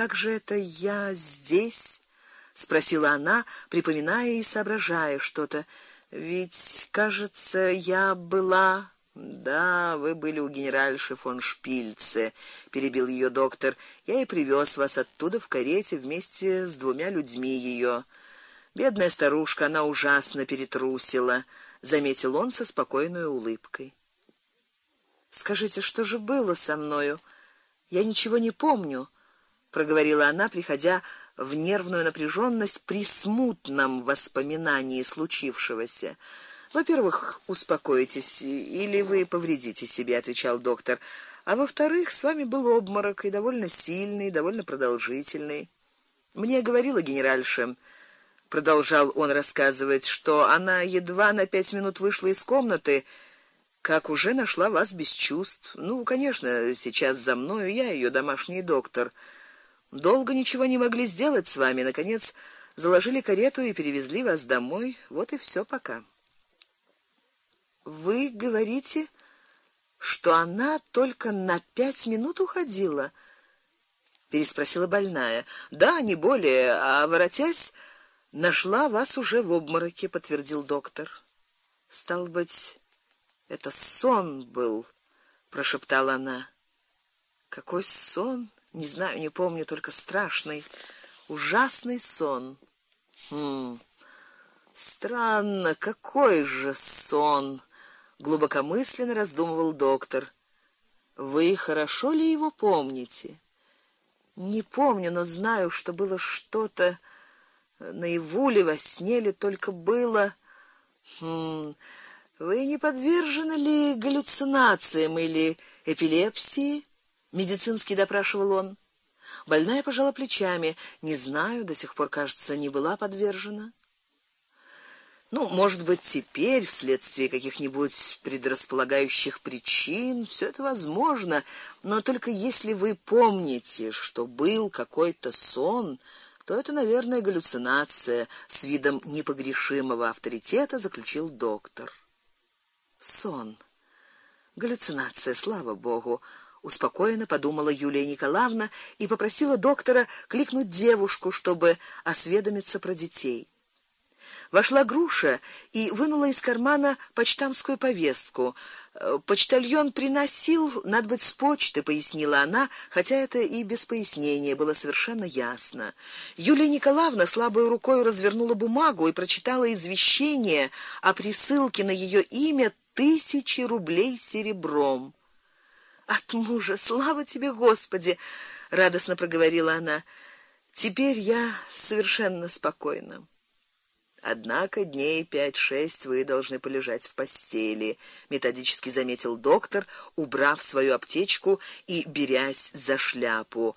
как же это я здесь? спросила она, припоминая и соображая что-то. Ведь, кажется, я была да, вы были у генеральши фон Шпильце, перебил ее доктор. Я и привез вас оттуда в карете вместе с двумя людьми ее. Бедная старушка, она ужасно перетрусила, заметил он со спокойной улыбкой. Скажите, что же было со мною? Я ничего не помню, проговорила она, приходя в нервную напряженность при смутном воспоминании случившегося. Во-первых, успокойтесь, или вы повредите себе, отвечал доктор. А во-вторых, с вами был обморок и довольно сильный, довольно продолжительный. Мне говорила генеральша, продолжал он рассказывать, что она едва на пять минут вышла из комнаты, как уже нашла вас без чувств. Ну, конечно, сейчас за мною я ее домашний доктор. Долго ничего не могли сделать с вами, наконец заложили карету и перевезли вас домой. Вот и все пока. Вы говорите, что она только на пять минут уходила? переспросила больная. Да, не более, а воротясь, нашла вас уже в обмороке, подтвердил доктор. Стал быть, это сон был, прошептала она. Какой сон? Не знаю, не помню, только страшный, ужасный сон. Хм. Странно, какой же сон глубокомысленно раздумывал доктор. Вы хорошо ли его помните? Не помню, но знаю, что было что-то наяву ли во сне ли только было. Хм. Вы не подвержены ли галлюцинациям или эпилепсии? Медицински допрашивал он. Больная пожала плечами. Не знаю, до сих пор, кажется, не была подвержена. Ну, может быть, теперь вследствие каких-нибудь предрасполагающих причин все это возможно, но только если вы помните, что был какой-то сон, то это, наверное, галлюцинация, с видом непогрешимого авторитета заключил доктор. Сон. Галлюцинация, слава богу, успокоенно подумала Юлия Николаевна и попросила доктора кликнуть девушку, чтобы осведомиться про детей. Вошла Груша и вынула из кармана почтамскую повестку. «Э, почтальон приносил, надо быть, с почты, пояснила она, хотя это и без пояснения было совершенно ясно. Юлия Николаевна слабой рукой развернула бумагу и прочитала извещение о присылке на ее имя тысячи рублей серебром. От мужа, слава тебе, Господи, радостно проговорила она. Теперь я совершенно спокойна. Однако дней пять-шесть вы должны полежать в постели, методически заметил доктор, убрав свою аптечку и берясь за шляпу.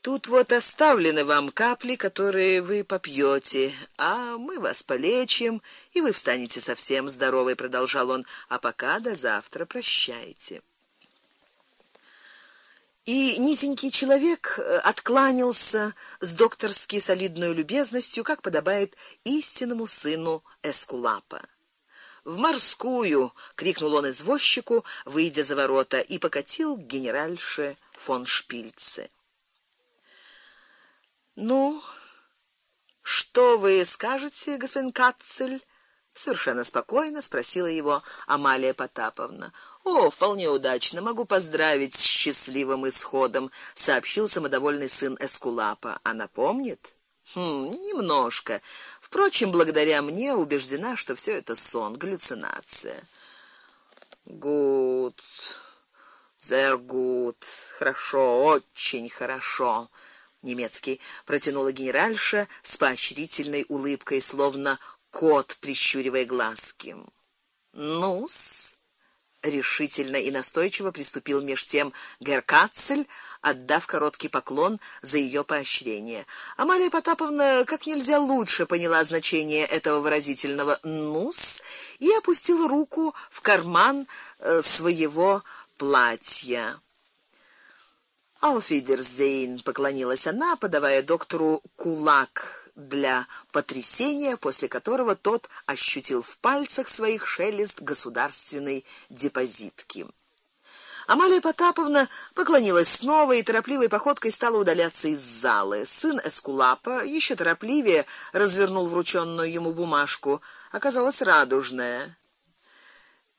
Тут вот оставлены вам капли, которые вы попьете, а мы вас полечим, и вы встанете совсем здоровый, продолжал он. А пока до завтра прощайте и низенький человек э, откланялся с докторской солидной любезностью, как подобает истинному сыну Эскулапа. В морскую, крикнул он извозчику, выйдя за ворота, и покатил к генеральше фон Шпильце. Ну, что вы скажете, господин Кацель? Совершенно спокойно спросила его Амалия Потаповна. О, вполне удачно, могу поздравить с счастливым исходом, сообщил самодовольный сын Эскулапа. Она помнит? Хм, немножко. Впрочем, благодаря мне убеждена, что все это сон, галлюцинация. Гуд. Sehr gut. Хорошо, очень хорошо. Немецкий протянула генеральша с поощрительной улыбкой, словно кот, прищуривая глазки. Нус решительно и настойчиво приступил меж тем Геркацель, отдав короткий поклон за ее поощрение. Амалия Потаповна как нельзя лучше поняла значение этого выразительного нус и опустила руку в карман э, своего платья. Алфидерзейн поклонилась она, подавая доктору кулак для потрясения, после которого тот ощутил в пальцах своих шелест государственной депозитки. Амалия Потаповна поклонилась снова и торопливой походкой стала удаляться из залы. Сын Эскулапа еще торопливее развернул врученную ему бумажку. Оказалась радужная.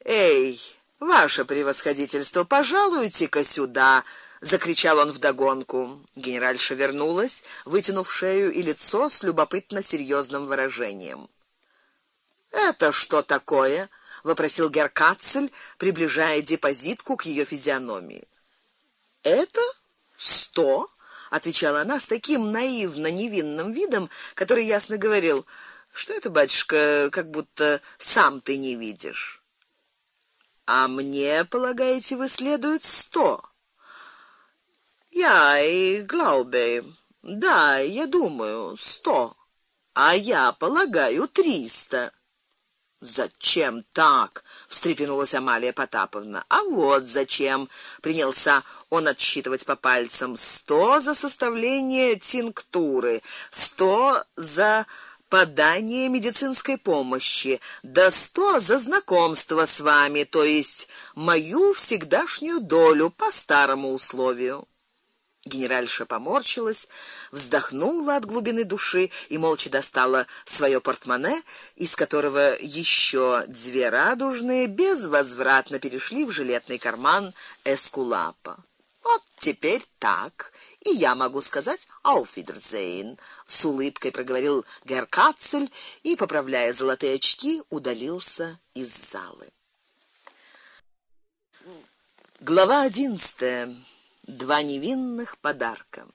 Эй, ваше превосходительство, пожалуйте-ка сюда, закричал он вдогонку. Генеральша вернулась, вытянув шею и лицо с любопытно серьезным выражением. Это что такое? вопросил Геркацель, приближая депозитку к ее физиономии. Это сто, отвечала она с таким наивно невинным видом, который ясно говорил: что это, батюшка, как будто сам ты не видишь. А мне, полагаете, вы следует сто? Я и glaube. Да, я думаю, сто. А я полагаю, триста. Зачем так? встрепенулась Амалия Потаповна. А вот зачем, принялся он отсчитывать по пальцам: сто за составление тинктуры, сто за подание медицинской помощи, да сто за знакомство с вами, то есть мою всегдашнюю долю по старому условию. Генеральша поморщилась, вздохнула от глубины души и молча достала свое портмоне, из которого еще две радужные безвозвратно перешли в жилетный карман эскулапа. Вот теперь так, и я могу сказать auf Wiedersehen, с улыбкой проговорил Геркацель и, поправляя золотые очки, удалился из залы. Глава одиннадцатая. Два невинных подарка.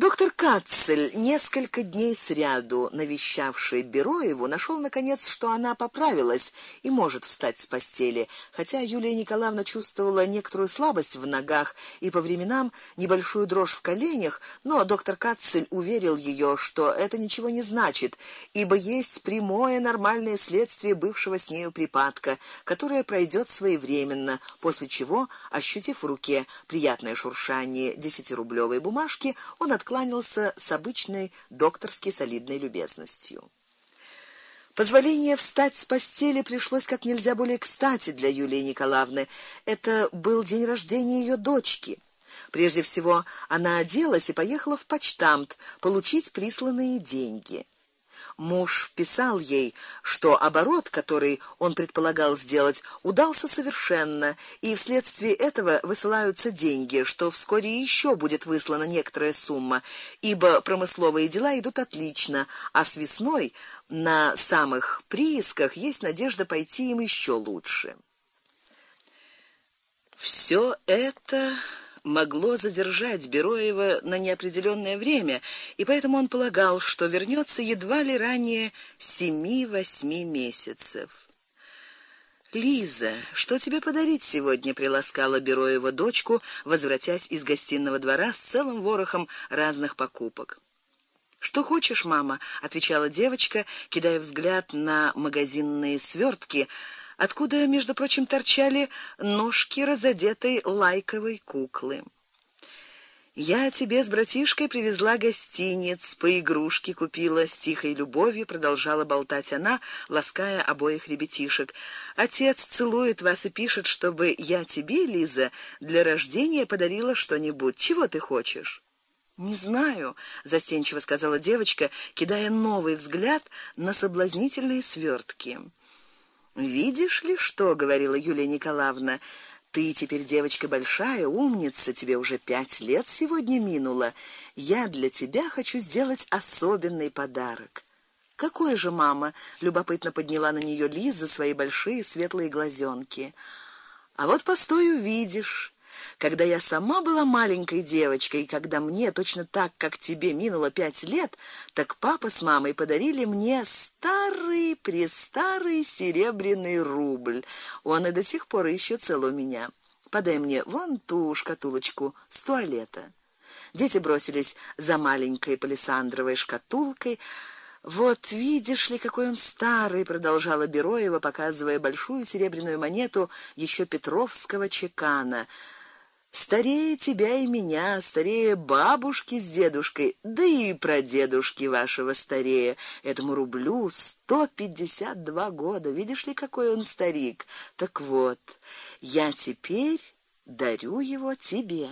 Доктор Кацель, несколько дней сряду навещавший Бероеву, нашел наконец, что она поправилась и может встать с постели, хотя Юлия Николаевна чувствовала некоторую слабость в ногах и по временам небольшую дрожь в коленях, но доктор Кацель уверил ее, что это ничего не значит, ибо есть прямое нормальное следствие бывшего с нею припадка, которое пройдет своевременно, после чего, ощутив в руке приятное шуршание десятирублёвой бумажки, он от откланялся с обычной докторской солидной любезностью. Позволение встать с постели пришлось как нельзя более кстати для Юлии Николаевны. Это был день рождения ее дочки. Прежде всего, она оделась и поехала в почтамт получить присланные деньги. Муж писал ей, что оборот, который он предполагал сделать, удался совершенно, и вследствие этого высылаются деньги, что вскоре еще будет выслана некоторая сумма, ибо промысловые дела идут отлично, а с весной на самых приисках есть надежда пойти им еще лучше. Все это могло задержать Бероева на неопределённое время, и поэтому он полагал, что вернётся едва ли ранее семи-восьми месяцев. Лиза, что тебе подарить сегодня, приласкала Бероева дочку, возвратясь из гостиного двора с целым ворохом разных покупок. Что хочешь, мама, отвечала девочка, кидая взгляд на магазинные свёртки, откуда, между прочим, торчали ножки разодетой лайковой куклы. Я тебе с братишкой привезла гостиниц, по игрушке купила, с тихой любовью продолжала болтать она, лаская обоих ребятишек. Отец целует вас и пишет, чтобы я тебе, Лиза, для рождения подарила что-нибудь. Чего ты хочешь? Не знаю, застенчиво сказала девочка, кидая новый взгляд на соблазнительные свертки. Видишь ли, что говорила Юлия Николаевна? Ты теперь девочка большая, умница, тебе уже пять лет сегодня минуло. Я для тебя хочу сделать особенный подарок. Какой же, мама? любопытно подняла на нее Лиза свои большие светлые глазенки. А вот постой увидишь. Когда я сама была маленькой девочкой, когда мне точно так, как тебе, минуло пять лет, так папа с мамой подарили мне старый, престарый серебряный рубль. Он и до сих пор еще цел у меня. Подай мне вон ту шкатулочку с туалета. Дети бросились за маленькой палисандровой шкатулкой. Вот видишь ли, какой он старый, продолжала Бероева, показывая большую серебряную монету еще Петровского чекана. Старее тебя и меня, старее бабушки с дедушкой, да и прадедушки вашего старее. Этому рублю сто пятьдесят два года. Видишь ли, какой он старик? Так вот, я теперь дарю его тебе.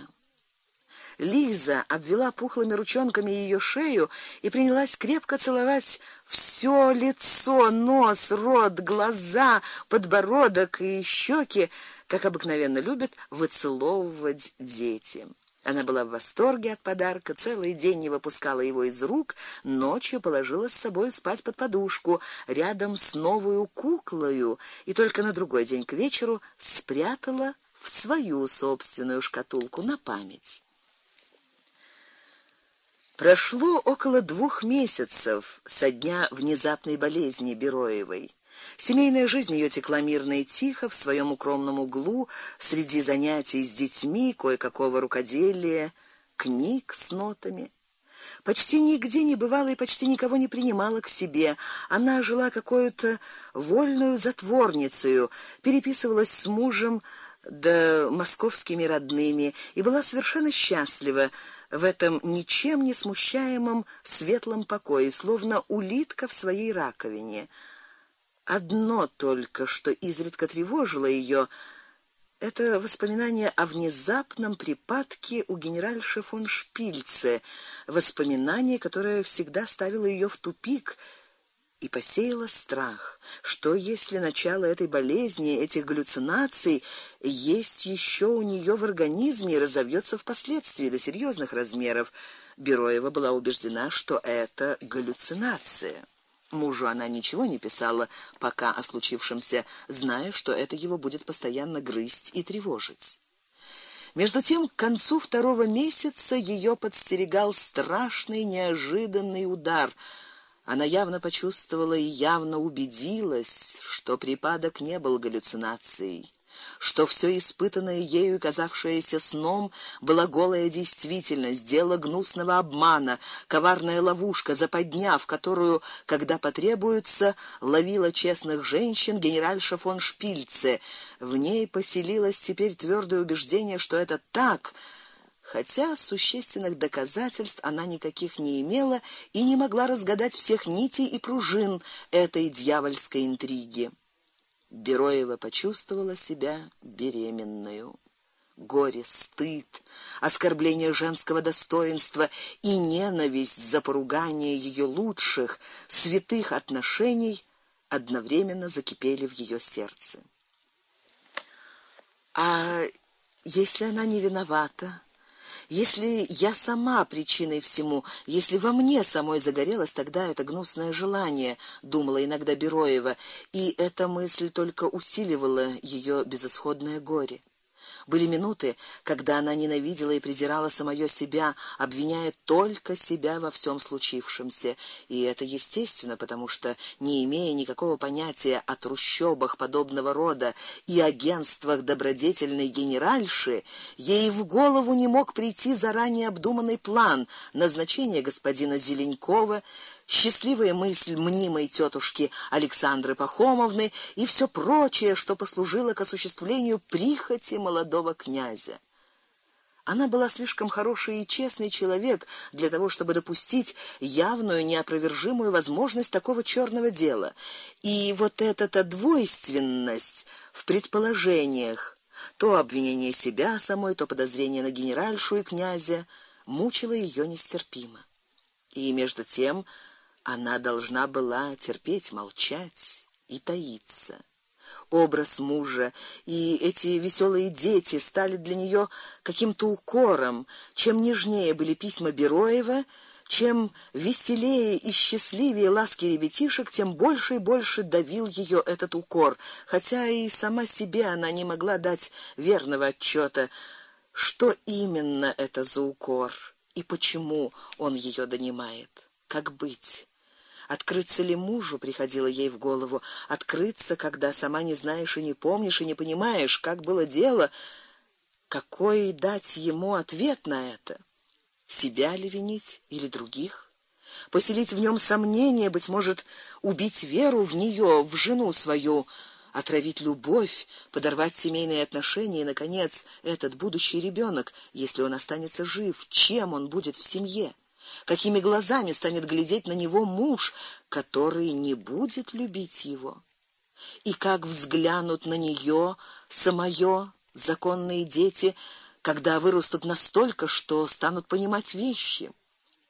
Лиза обвела пухлыми ручонками ее шею и принялась крепко целовать все лицо, нос, рот, глаза, подбородок и щеки, как обыкновенно любят выцеловывать дети. Она была в восторге от подарка, целый день не выпускала его из рук, ночью положила с собой спать под подушку рядом с новую куклою и только на другой день к вечеру спрятала в свою собственную шкатулку на память. Прошло около двух месяцев со дня внезапной болезни Бероевой. Семейная жизнь ее текла мирно и тихо в своем укромном углу, среди занятий с детьми, кое-какого рукоделия, книг с нотами. Почти нигде не бывала и почти никого не принимала к себе. Она жила какой-то вольную затворницей, переписывалась с мужем да московскими родными и была совершенно счастлива в этом ничем не смущаемом светлом покое, словно улитка в своей раковине. Одно только, что изредка тревожило ее, это воспоминание о внезапном припадке у генеральши фон Шпильце, воспоминание, которое всегда ставило ее в тупик и посеяло страх. Что если начало этой болезни, этих галлюцинаций есть еще у нее в организме и разовьется впоследствии до серьезных размеров? Бероева была убеждена, что это галлюцинация. Мужу она ничего не писала пока о случившемся, зная, что это его будет постоянно грызть и тревожить. Между тем, к концу второго месяца ее подстерегал страшный неожиданный удар – она явно почувствовала и явно убедилась, что припадок не был галлюцинацией, что все испытанное ею и казавшееся сном была голая действительность, дело гнусного обмана, коварная ловушка, западня, в которую, когда потребуется, ловила честных женщин генеральша фон Шпильце. В ней поселилось теперь твердое убеждение, что это так хотя существенных доказательств она никаких не имела и не могла разгадать всех нитей и пружин этой дьявольской интриги. Бероева почувствовала себя беременной. Горе, стыд, оскорбление женского достоинства и ненависть за поругание ее лучших, святых отношений одновременно закипели в ее сердце. А если она не виновата, если я сама причиной всему, если во мне самой загорелось тогда это гнусное желание, думала иногда Бероева, и эта мысль только усиливала ее безысходное горе. Были минуты, когда она ненавидела и презирала самое себя, обвиняя только себя во всем случившемся, и это естественно, потому что не имея никакого понятия о трущобах подобного рода и агентствах добродетельной генеральши, ей в голову не мог прийти заранее обдуманный план назначения господина Зеленкова счастливая мысль мнимой тетушки Александры Пахомовны и все прочее, что послужило к осуществлению прихоти молодого князя. Она была слишком хороший и честный человек для того, чтобы допустить явную неопровержимую возможность такого черного дела. И вот эта-то двойственность в предположениях, то обвинение себя самой, то подозрение на генеральшу и князя мучило ее нестерпимо. И между тем она должна была терпеть, молчать и таиться. Образ мужа и эти веселые дети стали для нее каким-то укором. Чем нежнее были письма Бероева, чем веселее и счастливее ласки ребятишек, тем больше и больше давил ее этот укор, хотя и сама себе она не могла дать верного отчета, что именно это за укор и почему он ее донимает. Как быть? Открыться ли мужу приходило ей в голову, открыться, когда сама не знаешь и не помнишь и не понимаешь, как было дело, какой дать ему ответ на это? Себя ли винить или других? Поселить в нем сомнение, быть может, убить веру в нее, в жену свою, отравить любовь, подорвать семейные отношения и наконец, этот будущий ребенок, если он останется жив, чем он будет в семье? Какими глазами станет глядеть на него муж, который не будет любить его. И как взглянут на нее самое законные дети, когда вырастут настолько, что станут понимать вещи?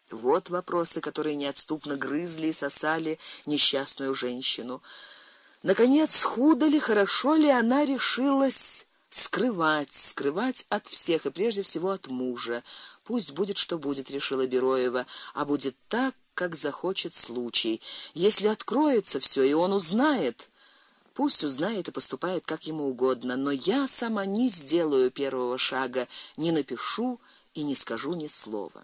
Вот вопросы, которые неотступно грызли и сосали несчастную женщину. Наконец, худо ли, хорошо ли она решилась скрывать, скрывать от всех и прежде всего от мужа. Пусть будет что будет, решила Бероева, а будет так, как захочет случай. Если откроется все и он узнает, пусть узнает и поступает как ему угодно, но я сама не сделаю первого шага, не напишу и не скажу ни слова.